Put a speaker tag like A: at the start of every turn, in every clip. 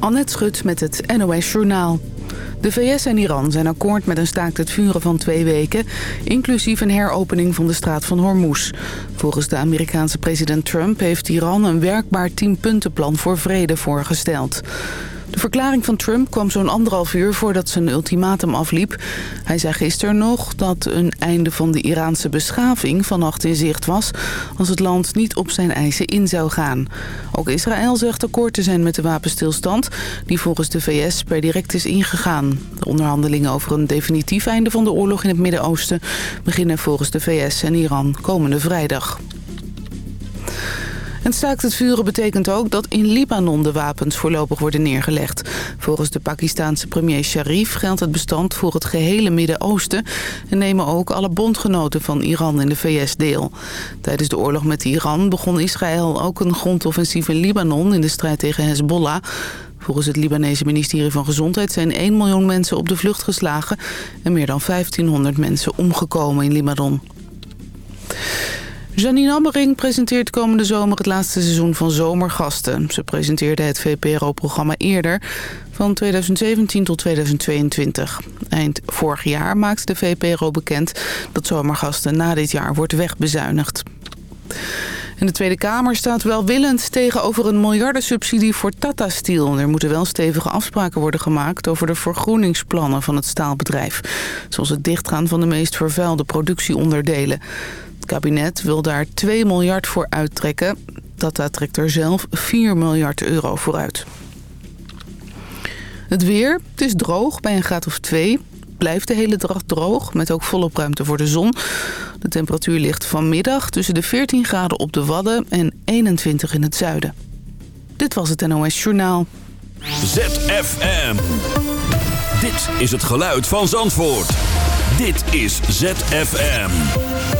A: Annette Schut met het NOS Journaal. De VS en Iran zijn akkoord met een staakt het vuren van twee weken... inclusief een heropening van de straat van Hormuz. Volgens de Amerikaanse president Trump heeft Iran een werkbaar tienpuntenplan voor vrede voorgesteld. De verklaring van Trump kwam zo'n anderhalf uur voordat zijn ultimatum afliep. Hij zei gisteren nog dat een einde van de Iraanse beschaving vannacht in zicht was... als het land niet op zijn eisen in zou gaan. Ook Israël zegt akkoord te zijn met de wapenstilstand... die volgens de VS per direct is ingegaan. De onderhandelingen over een definitief einde van de oorlog in het Midden-Oosten... beginnen volgens de VS en Iran komende vrijdag. En staakt het vuren betekent ook dat in Libanon de wapens voorlopig worden neergelegd. Volgens de Pakistanse premier Sharif geldt het bestand voor het gehele Midden-Oosten... en nemen ook alle bondgenoten van Iran in de VS deel. Tijdens de oorlog met Iran begon Israël ook een grondoffensief in Libanon... in de strijd tegen Hezbollah... Volgens het Libanese ministerie van Gezondheid zijn 1 miljoen mensen op de vlucht geslagen... en meer dan 1500 mensen omgekomen in Libanon. Janine Ammering presenteert komende zomer het laatste seizoen van Zomergasten. Ze presenteerde het VPRO-programma eerder, van 2017 tot 2022. Eind vorig jaar maakte de VPRO bekend dat Zomergasten na dit jaar wordt wegbezuinigd. En de Tweede Kamer staat welwillend tegenover een miljardensubsidie voor Tata Steel. Er moeten wel stevige afspraken worden gemaakt over de vergroeningsplannen van het staalbedrijf. Zoals het dichtgaan van de meest vervuilde productieonderdelen. Kabinet wil daar 2 miljard voor uittrekken. Tata trekt er zelf 4 miljard euro voor uit. Het weer, het is droog bij een graad of 2 blijft de hele dag droog, met ook volop ruimte voor de zon. De temperatuur ligt vanmiddag tussen de 14 graden op de Wadden en 21 in het zuiden. Dit was het NOS Journaal.
B: ZFM. Dit is het geluid van Zandvoort. Dit is ZFM.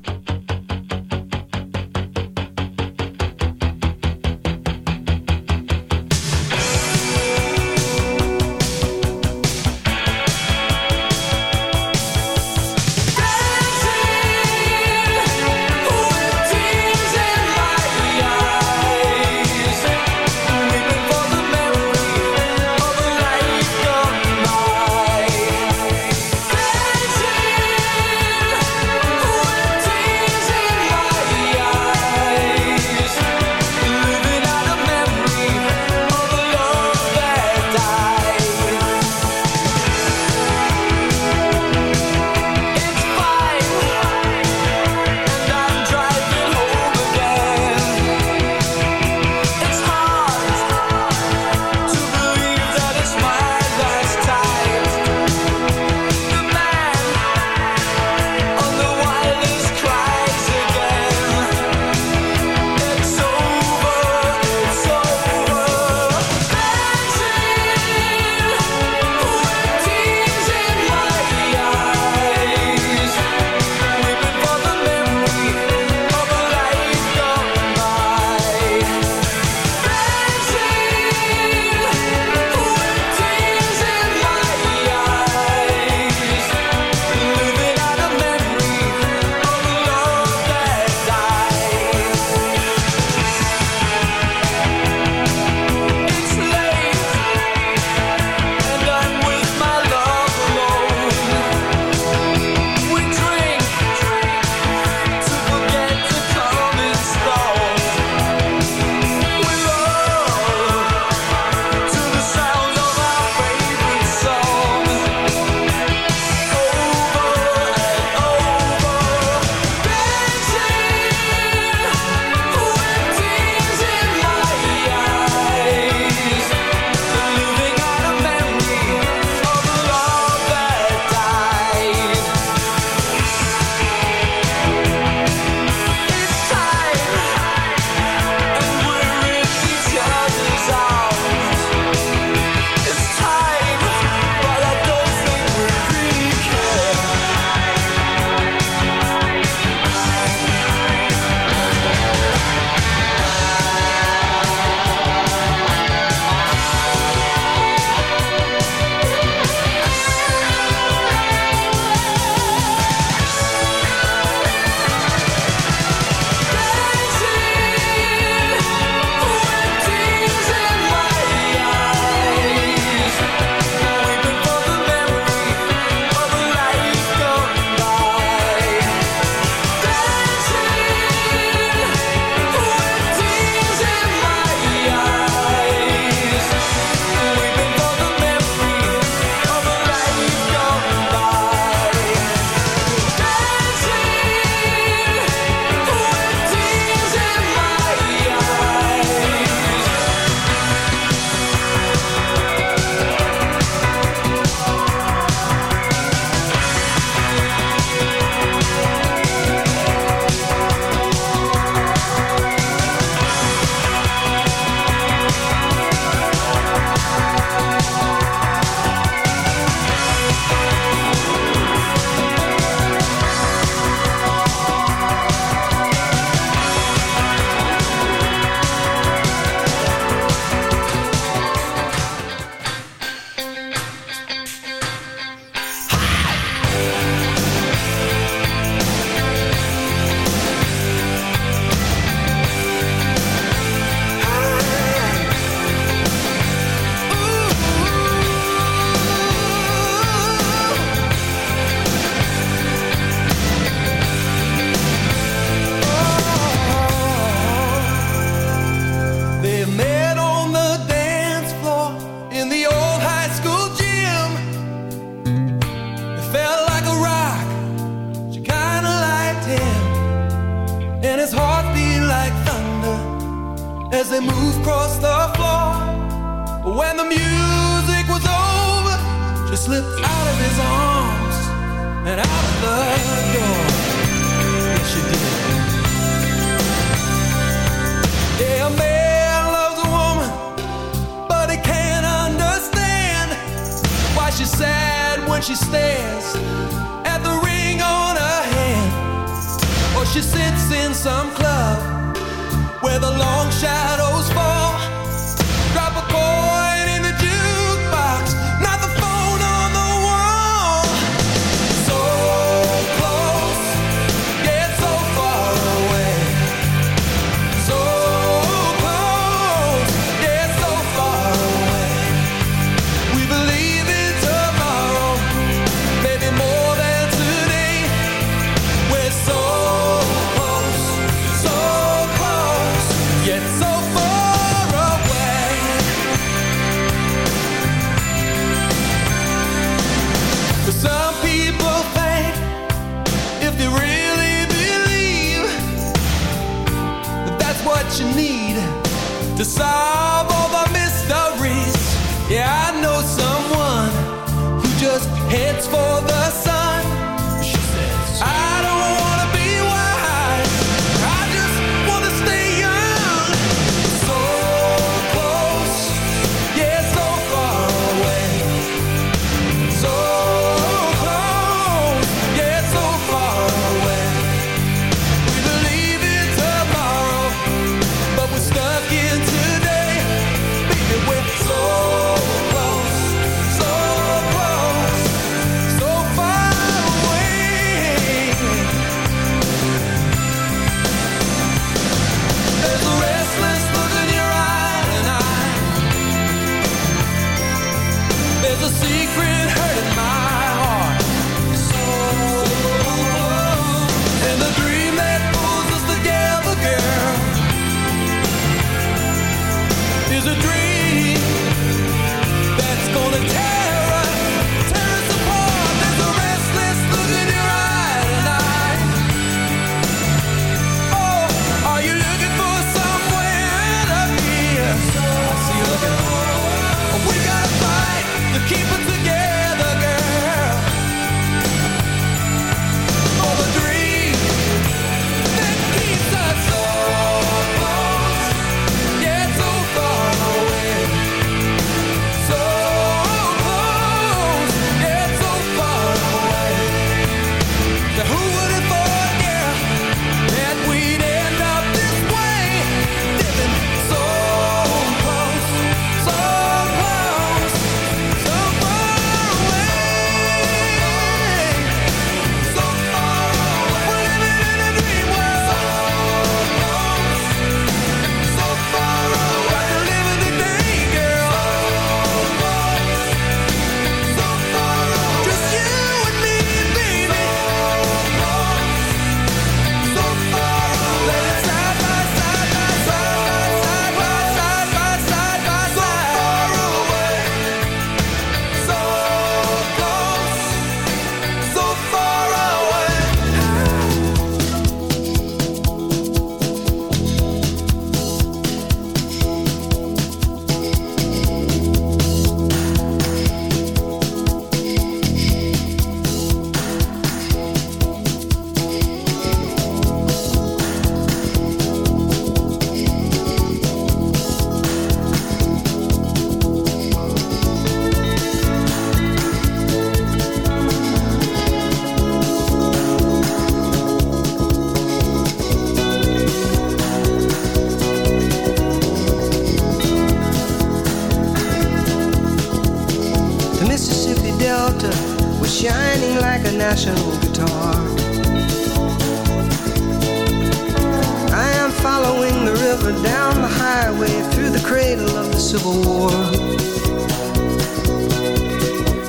C: Civil War.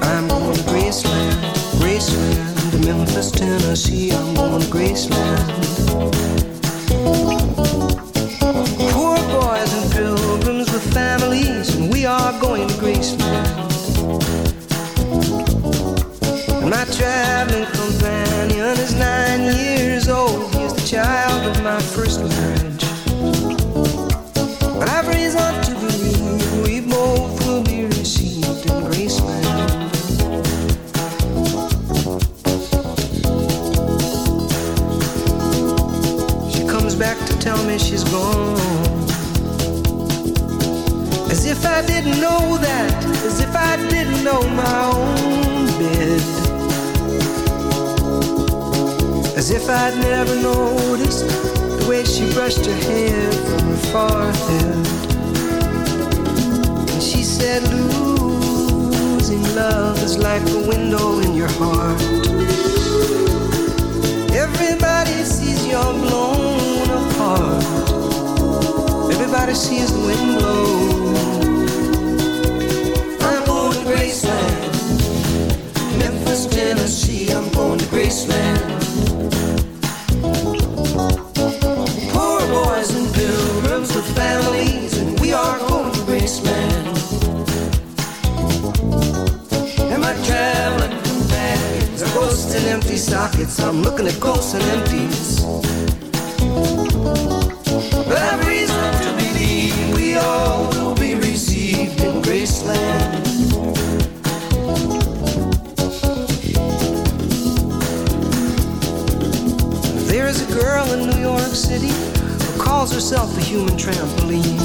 C: I'm going to Graceland, Graceland, Memphis, Tennessee. I'm going to Graceland. girl in New York City who calls herself the human trampoline.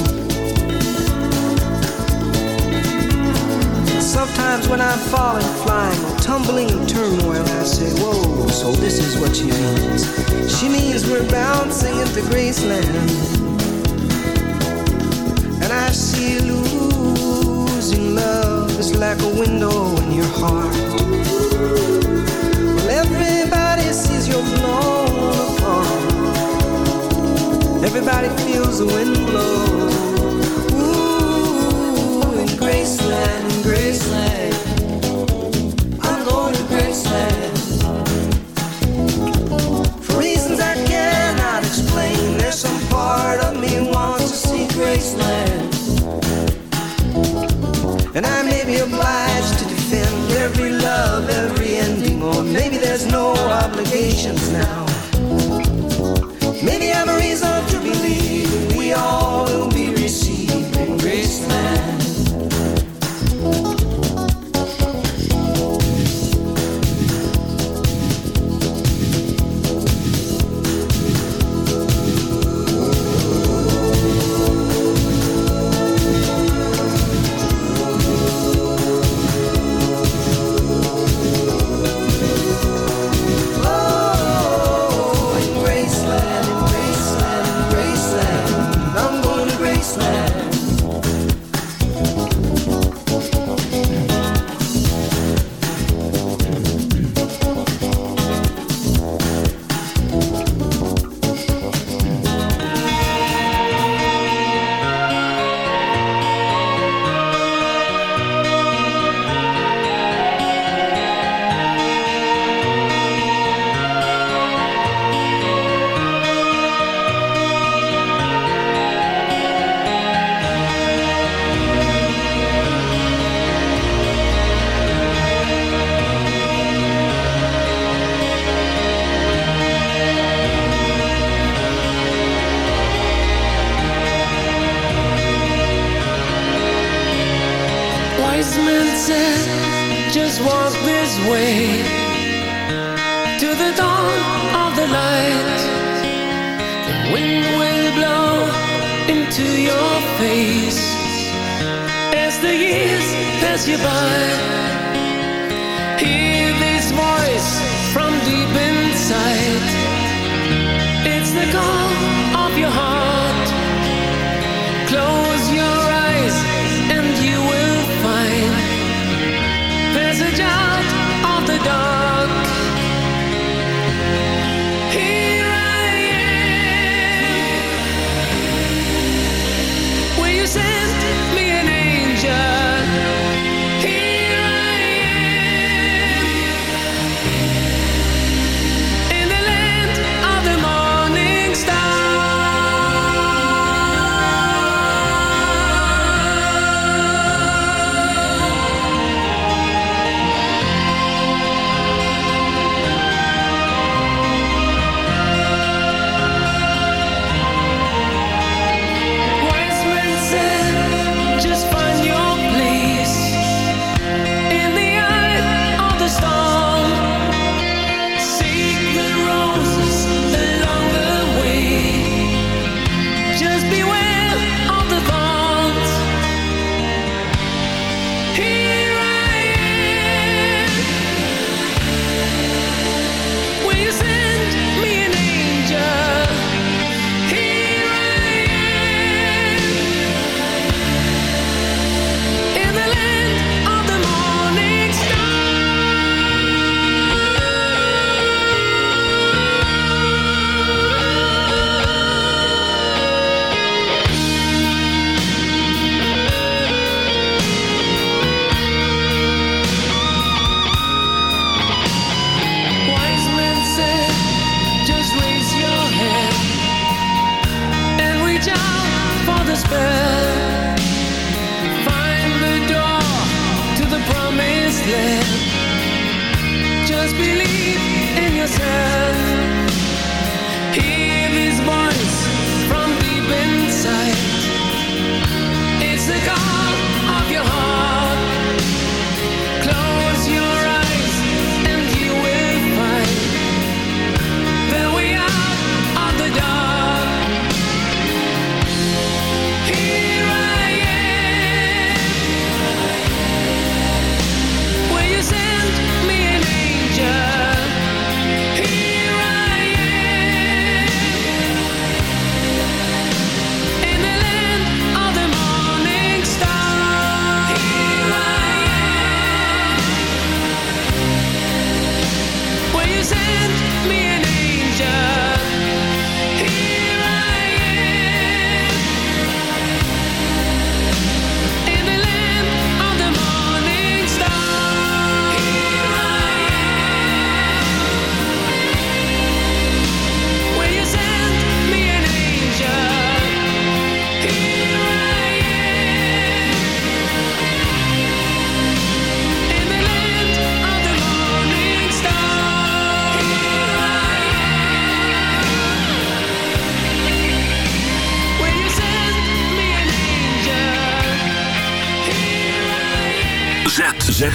C: Sometimes when I'm falling, flying, or tumbling in turmoil, I say, Whoa, so this is what she means. She means we're bouncing into Graceland. And I see losing love is like a window in your heart. Everybody feels the wind blow. Ooh, in Graceland, Graceland. I'm going to Graceland. For reasons I cannot explain, there's some part of me wants to see Graceland. And I may be obliged to defend every love, every ending, or maybe there's no obligations now.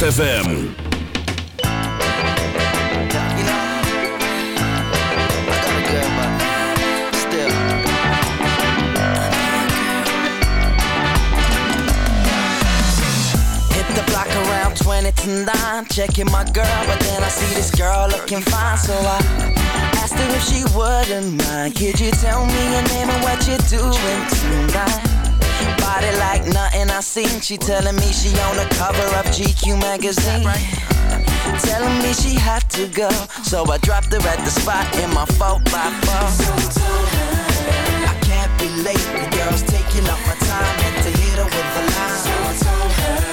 B: ZFM.
D: She telling me she on the cover of GQ magazine. Telling me she had to go, so I dropped her at the spot in my 4 by 4 I can't be late, the girl's taking up my time, and to hit her with a line. I can't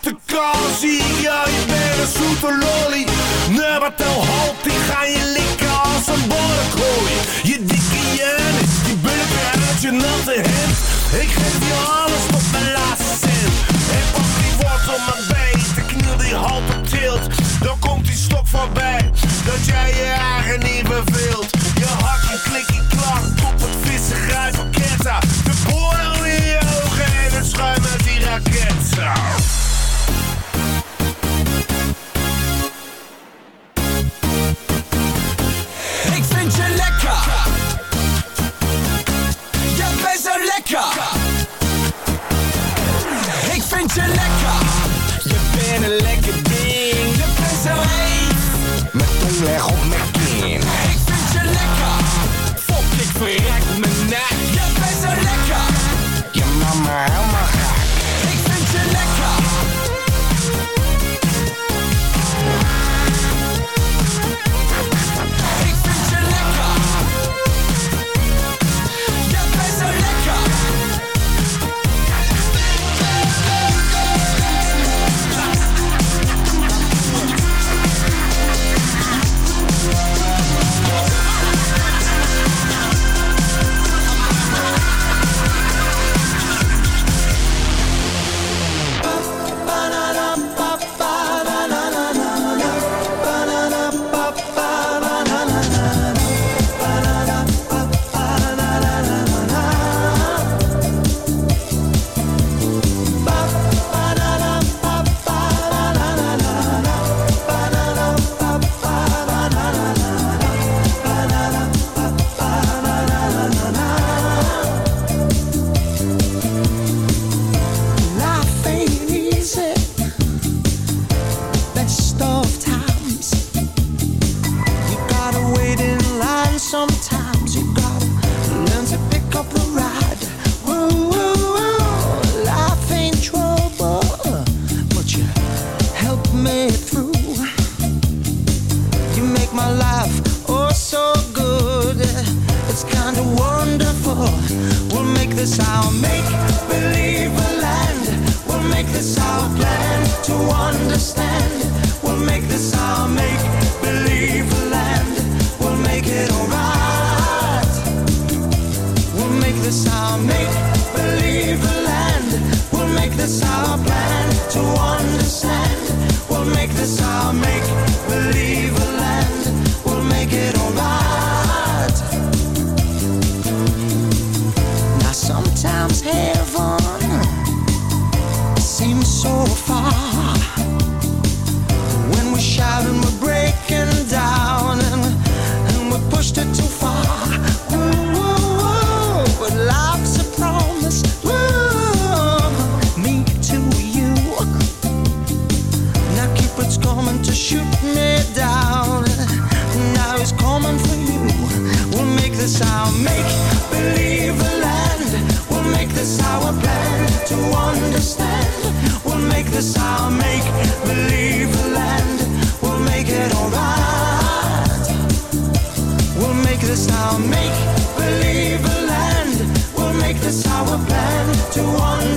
E: te kozie, ja je bent een zoete lolly. Nee, wat dan die ga je likken als een borrekooi. Je dikke Janis, die bulken uit je natte hemd. Ik geef je alles tot mijn laatste cent. En pak die wortel op mijn been, de kniel die half op tilt. Dan komt die stok voorbij, dat jij je eigen niet verveelt. Je hak en klik je klak, op het vissen grijp van De boren in je ogen en het schuim uit die raket. je lekker. Je bent een lekker ding. Je bent zo heet. met tong leg op mijn kin. Ik vind je lekker. Fok, ik verrek.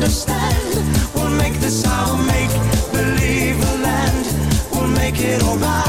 F: understand. We'll make this our make believe land. We'll make it all right.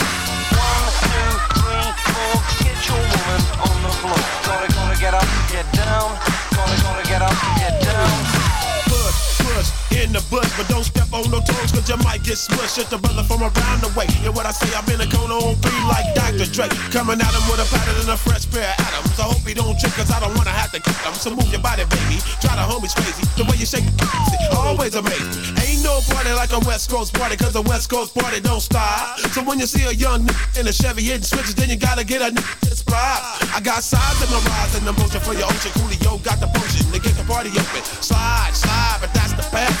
G: Push in the bush, but don't step on no toes, cause you might get smushed. It's the brother from around the way. And what I say, I'm in a cone on three like Dr. Dre. Coming at him with a pattern and a fresh pair of atoms. I hope he don't trip, cause I don't wanna have to kick him. So move your body, baby. Try the homies crazy. The way you shake it, always amazing. Ain't no party like a West Coast party, cause a West Coast party don't stop. So when you see a young nigga in a Chevy hitting switches, then you gotta get a nigga. I got sides in my rise and emotion for your ocean. Coolio got the potion to get the party open. Slide, slide, but that's the path.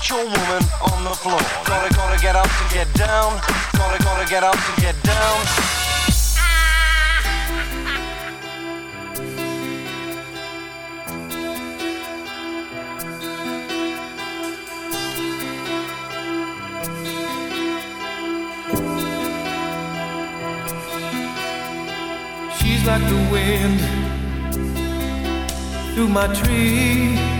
H: Get your woman on the floor. Gonna, gonna get up and get down. Gonna, gonna get up and get down.
I: She's like the wind through my tree.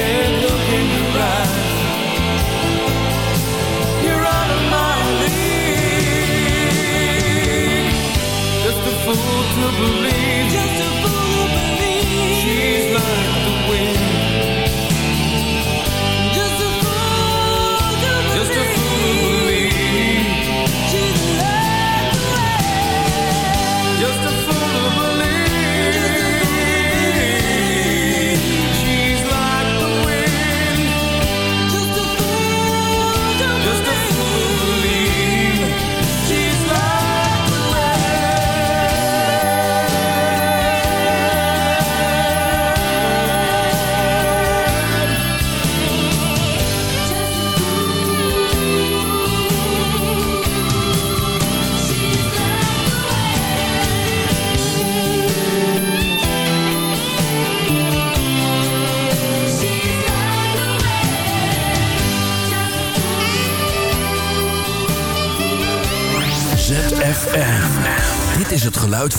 I: Can't look